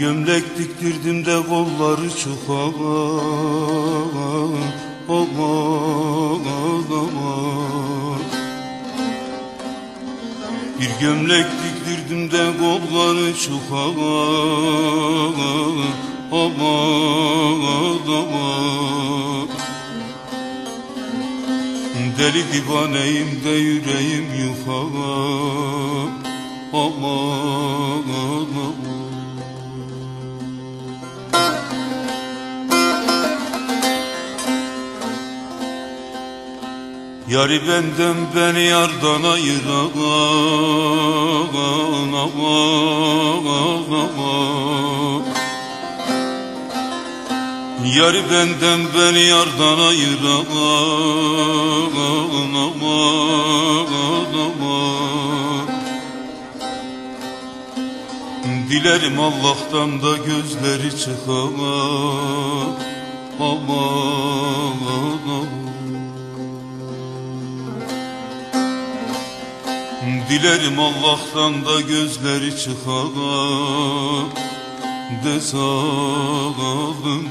gömlek diktirdim de kolları çok aman aman aman Bir gömlek diktirdim de kolları çok aman aman aman Deli divaneyim de yüreğim yufa Aman aman Yari benden beni yardan ayıran Yari benden beni yardan ayıran Dilerim Allah'tan da gözleri çıkan aman aman Dilerim Allah'tan da gözleri çıkan de sağalım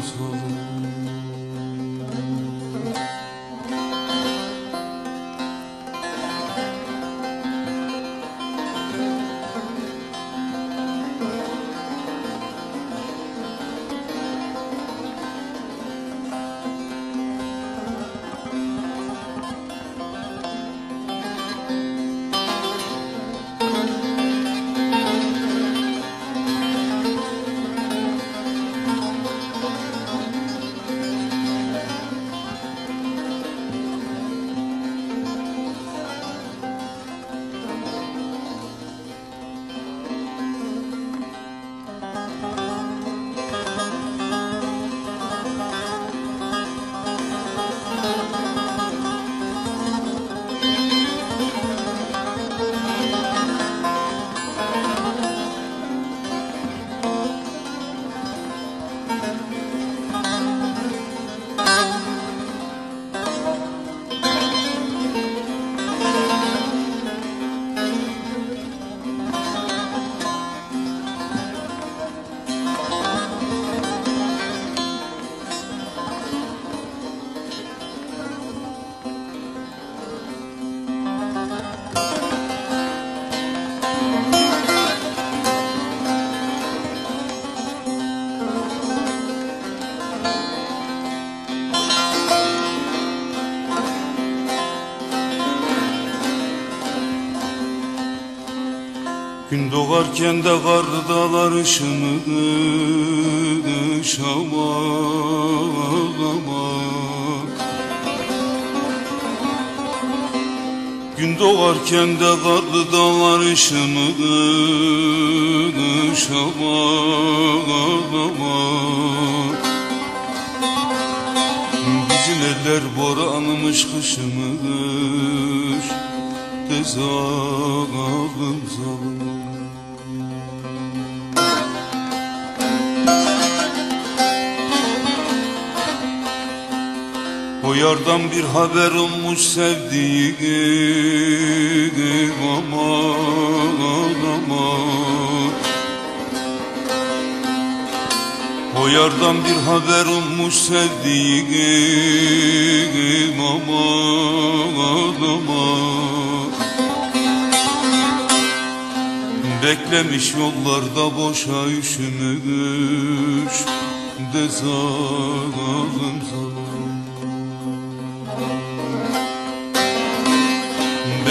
Gün doğarken de karlı dağlar ışımış aman aman Gün doğarken de ışımış aman aman Bizim eller boranmış kışımış de zalim zalim yardan bir haber olmuş sevdiğim aman aman. O yardan bir haber olmuş sevdiğim aman aman. Beklemiş yollarda boşa üşümüş de zalim zalim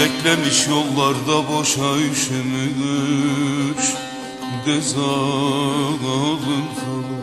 Beklemiş yollarda boşa üşümüş de zalim zalim